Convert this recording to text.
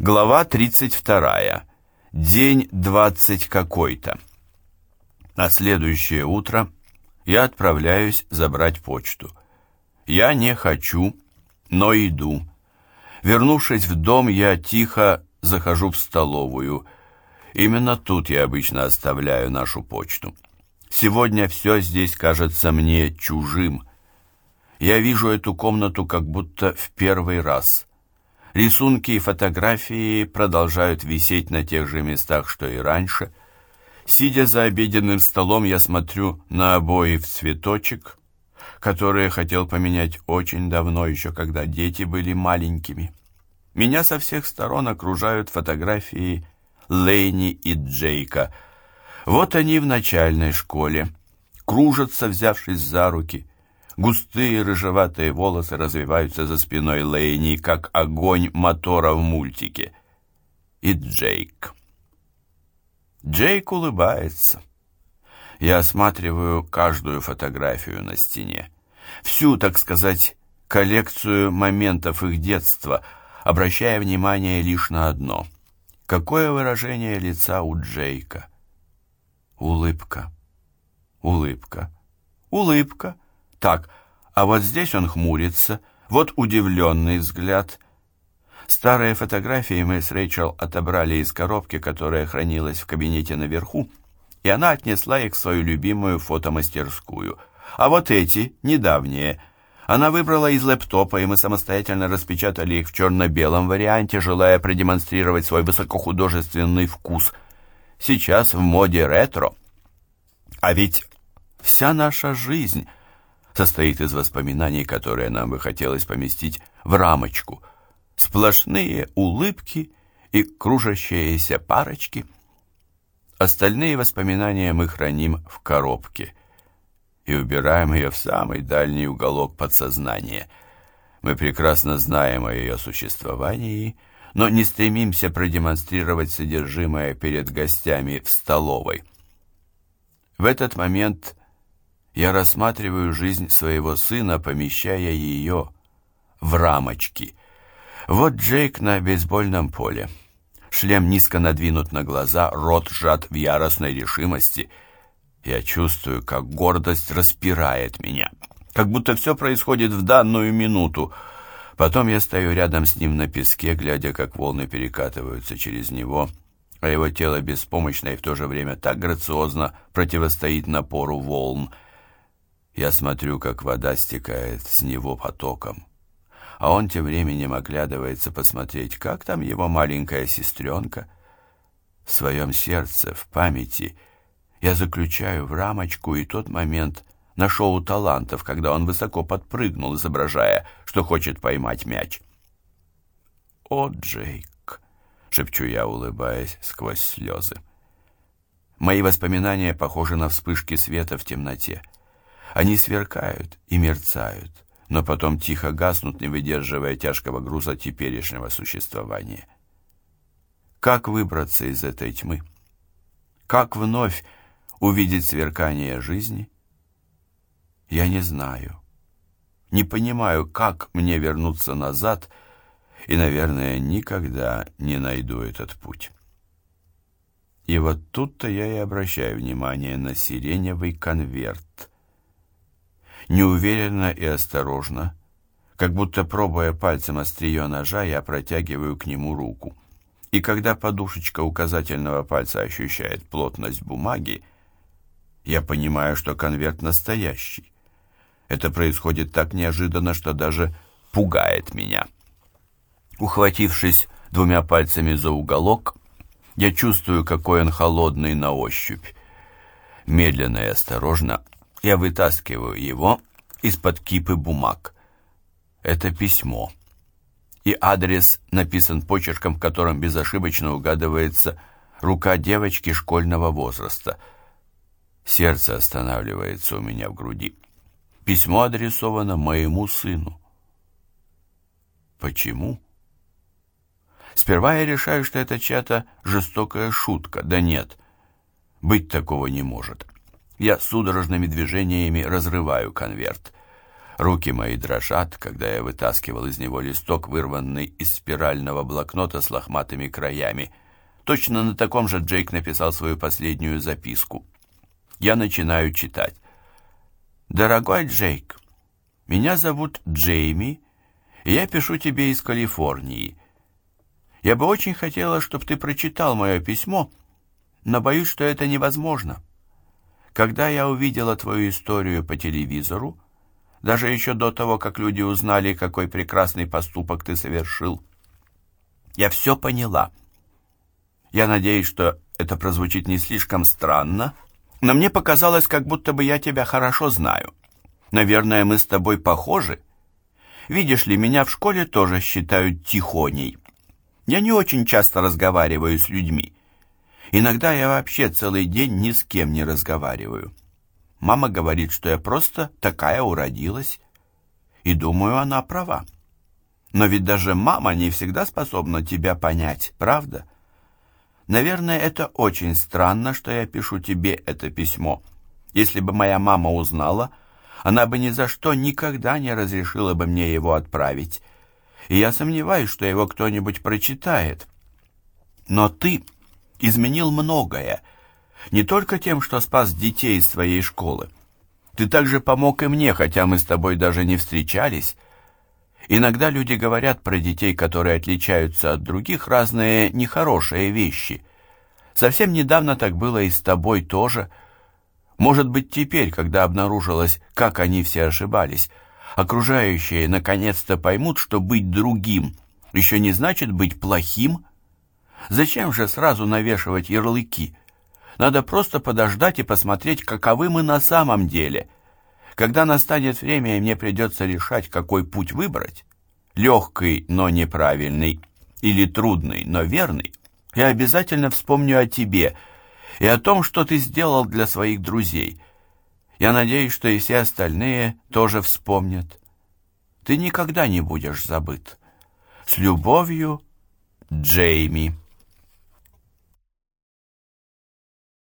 Глава 32. День 20 какой-то. На следующее утро я отправляюсь забрать почту. Я не хочу, но иду. Вернувшись в дом, я тихо захожу в столовую. Именно тут я обычно оставляю нашу почту. Сегодня все здесь кажется мне чужим. Я вижу эту комнату как будто в первый раз. Рисунки и фотографии продолжают висеть на тех же местах, что и раньше. Сидя за обеденным столом, я смотрю на обои в цветочек, которые хотел поменять очень давно, еще когда дети были маленькими. Меня со всех сторон окружают фотографии Лейни и Джейка. Вот они в начальной школе, кружатся, взявшись за руки. Густые рыжеватые волосы развиваются за спиной Лейни, как огонь мотора в мультике. И Джейк. Джейк улыбается. Я осматриваю каждую фотографию на стене. Всю, так сказать, коллекцию моментов их детства, обращая внимание лишь на одно. Какое выражение лица у Джейка? Улыбка. Улыбка. Улыбка. Так, а вот здесь он хмурится, вот удивленный взгляд. Старые фотографии мы с Рэйчел отобрали из коробки, которая хранилась в кабинете наверху, и она отнесла их в свою любимую фотомастерскую. А вот эти, недавние, она выбрала из лэптопа, и мы самостоятельно распечатали их в черно-белом варианте, желая продемонстрировать свой высокохудожественный вкус. Сейчас в моде ретро. А ведь вся наша жизнь состоит из воспоминаний, которые нам бы хотелось поместить в рамочку. Сплошные улыбки и кружащиеся парочки. Остальные воспоминания мы храним в коробке и убираем ее в самый дальний уголок подсознания. Мы прекрасно знаем о ее существовании, но не стремимся продемонстрировать содержимое перед гостями в столовой. В этот момент я рассматриваю жизнь своего сына, помещая ее в рамочки. Вот Джейк на бейсбольном поле. Шлем низко надвинут на глаза, рот сжат в яростной решимости. Я чувствую, как гордость распирает меня, как будто все происходит в данную минуту. Потом я стою рядом с ним на песке, глядя, как волны перекатываются через него, а его тело беспомощно и в то же время так грациозно противостоит напору волн — я смотрю, как вода стекает с него потоком. А он тем временем оглядывается посмотреть, как там его маленькая сестренка. В своем сердце, в памяти я заключаю в рамочку и тот момент на шоу талантов, когда он высоко подпрыгнул, изображая, что хочет поймать мяч. «О, Джейк!» — шепчу я, улыбаясь сквозь слезы. Мои воспоминания похожи на вспышки света в темноте. Они сверкают и мерцают, но потом тихо гаснут, не выдерживая тяжкого груза теперешнего существования. Как выбраться из этой тьмы? Как вновь увидеть сверкание жизни? Я не знаю. Не понимаю, как мне вернуться назад, и, наверное, никогда не найду этот путь. И вот тут-то я и обращаю внимание на сиреневый конверт, Неуверенно и осторожно, как будто пробуя пальцем острие ножа, я протягиваю к нему руку. И когда подушечка указательного пальца ощущает плотность бумаги, я понимаю, что конверт настоящий. Это происходит так неожиданно, что даже пугает меня. Ухватившись двумя пальцами за уголок, я чувствую, какой он холодный на ощупь. Медленно и осторожно я вытаскиваю его из-под кипы бумаг. Это письмо. И адрес написан почерком, в котором безошибочно угадывается рука девочки школьного возраста. Сердце останавливается у меня в груди. Письмо адресовано моему сыну. Почему? Сперва я решаю, что это чья-то жестокая шутка. Да нет, быть такого не может. Я судорожными движениями разрываю конверт. Руки мои дрожат, когда я вытаскивал из него листок, вырванный из спирального блокнота с лохматыми краями. Точно на таком же Джейк написал свою последнюю записку. Я начинаю читать. «Дорогой Джейк, меня зовут Джейми, и я пишу тебе из Калифорнии. Я бы очень хотела, чтобы ты прочитал мое письмо, но боюсь, что это невозможно. Когда я увидела твою историю по телевизору, даже еще до того, как люди узнали, какой прекрасный поступок ты совершил, я все поняла. Я надеюсь, что это прозвучит не слишком странно, но мне показалось, как будто бы я тебя хорошо знаю. Наверное, мы с тобой похожи. Видишь ли, меня в школе тоже считают тихоней. Я не очень часто разговариваю с людьми. Иногда я вообще целый день ни с кем не разговариваю. Мама говорит, что я просто такая уродилась. И думаю, она права. Но ведь даже мама не всегда способна тебя понять, правда? Наверное, это очень странно, что я пишу тебе это письмо. Если бы моя мама узнала, она бы ни за что никогда не разрешила бы мне его отправить и я сомневаюсь, что его кто-нибудь прочитает. Но ты изменил многое, не только тем, что спас детей из своей школы. Ты также помог и мне, хотя мы с тобой даже не встречались. Иногда люди говорят про детей, которые отличаются от других, разные нехорошие вещи. Совсем недавно так было и с тобой тоже. Может быть, теперь, когда обнаружилось, как они все ошибались, окружающие наконец-то поймут, что быть другим еще не значит быть плохим? Зачем же сразу навешивать ярлыки? Надо просто подождать и посмотреть, каковы мы на самом деле. Когда настанет время, и мне придется решать, какой путь выбрать, легкий, но неправильный, или трудный, но верный, я обязательно вспомню о тебе и о том, что ты сделал для своих друзей – я надеюсь, что и все остальные тоже вспомнят. Ты никогда не будешь забыт. С любовью, Джейми.